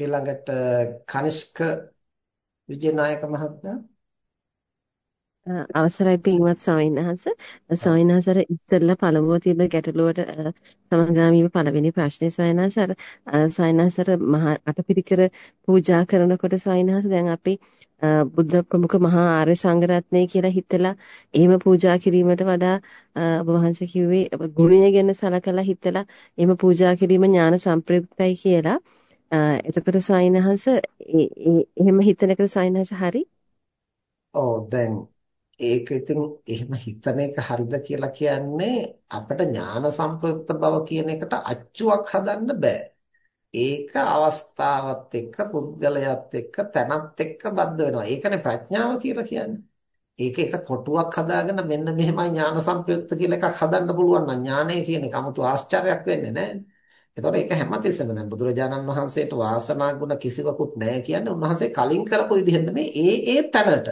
ඊළඟට කනිෂ්ක විජේනායක මහත්මයා. අවසරයි පින්වත් ස්වාමීන් වහන්සේ. ස්වාමීන් වහන්සේ ඉස්සෙල්ලා පළමුව තිබ්බ ගැටලුවට සමගාමීව පළවෙනි ප්‍රශ්නේ ස්වාමීන් වහන්සේ අර ස්වාමීන් වහන්සේ මහා අටපිරිකර පූජා කරනකොට ස්වාමීන් වහන්සේ දැන් අපි බුද්ධ ප්‍රමුඛ මහා ආර්ය සංඝරත්නය කියලා හිතලා එහෙම පූජා කිරීමට වඩා ඔබ වහන්සේ කිව්වේ ගුණය ගැන සලකලා හිතලා එහෙම පූජා කිරීම ඥාන සංප්‍රයුක්තයි කියලා. එතකොට ස්වාමීන් වහන්සේ එහෙම හිතන එකද ස්වාමීන් වහන්සේ හරි ඔව් දැන් ඒක ඉතින් එහෙම හිතන එක හරිද කියලා කියන්නේ අපිට ඥාන සම්ප්‍රයුක්ත බව කියන එකට අච්චුවක් හදන්න බෑ. ඒක අවස්ථාවත් එක්ක පුද්ගලයාත් එක්ක තැනත් එක්ක බද්ධ වෙනවා. ඒකනේ ප්‍රඥාව කියලා කියන්නේ. ඒක එක කොටුවක් හදාගෙන මෙන්න මෙහෙමයි ඥාන සම්ප්‍රයුක්ත කියලා එකක් හදන්න පුළුවන් නම් ඥානය කියන එක 아무තු ආශ්චර්යයක් වෙන්නේ නැහැ. එතකොට ඒක හැමතිස්සෙම දැන් බුදුරජාණන් වහන්සේට වාසනා ගුණ කිසිවකුත් නැහැ කියන්නේ උන්වහන්සේ කලින් කරපු විදිහෙන් නෙමෙයි ඒ ඒ තැනට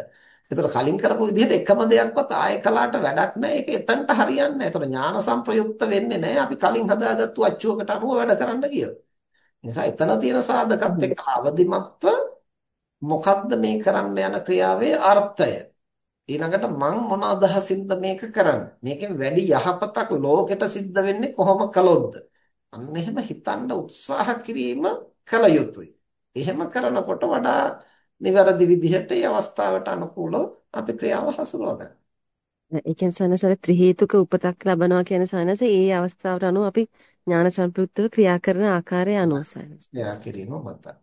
එතකොට කලින් කරපු විදිහට එකම දෙයක්වත් ආයෙ කළාට වැඩක් නැහැ. ඒක එතනට හරියන්නේ නැහැ. එතකොට ඥාන සංප්‍රයුක්ත වෙන්නේ නැහැ. අපි කලින් හදාගත්තු අච්චුවකට අනුව වැඩ කරන්න කියොත්. නිසා එතන තියෙන සාධකත් එක්ක අවදිමත්ව මොකද්ද මේ කරන්න යන ක්‍රියාවේ අර්ථය? ඊළඟට මං මොන අදහසින්ද මේක කරන්නේ? මේකෙන් වැඩි යහපතක් ලෝකෙට සිද්ධ වෙන්නේ කොහොම කළොත්ද? අන්න එහෙම හිතන්න උත්සාහ කිරීම කළ යුතුයි. එහෙම කරනකොට වඩා නිවැරදි විදිහට ඒ අවස්ථාවට අනුකූලව අපි ක්‍රියාව හසුරව ගන්න. ඒ කියන්නේ සනසල ත්‍රි හේතුක උපතක් ලබනවා කියන සනස ඒ අවස්ථාවට අනුව අපි ඥාන සම්ප්‍රයුක්තව ක්‍රියා කරන ආකාරය අනුව සනස. ක්‍රියා කිරීම මතක්.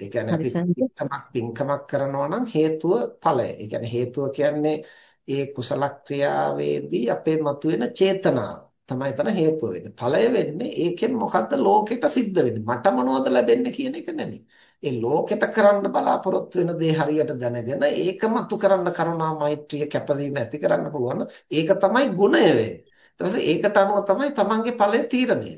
ඒ කියන්නේ අපි පින්කමක් පින්කමක් කරනවා නම් හේතුව ඵලය. ඒ කියන්නේ හේතුව කියන්නේ ඒ කුසල ක්‍රියාවේදී අපේ මතුවෙන චේතනාව. තමයි එතන හේතුව වෙන්නේ. ඵලය වෙන්නේ ඒකෙන් මොකද්ද ලෝකෙට සිද්ධ වෙන්නේ? මට මොනවද ලැබෙන්නේ කියන එක නෙමෙයි. ඒ ලෝකෙට කරන්න බලාපොරොත්තු වෙන දේ හරියට දැනගෙන ඒකමතු කරන්න කරුණා මෛත්‍රිය කැපවීම ඇති කරන්න පුළුවන් ඒක තමයි ගුණය වෙන්නේ ඊට පස්සේ ඒකට අනුව තමයි තමන්ගේ ඵලය තීරණය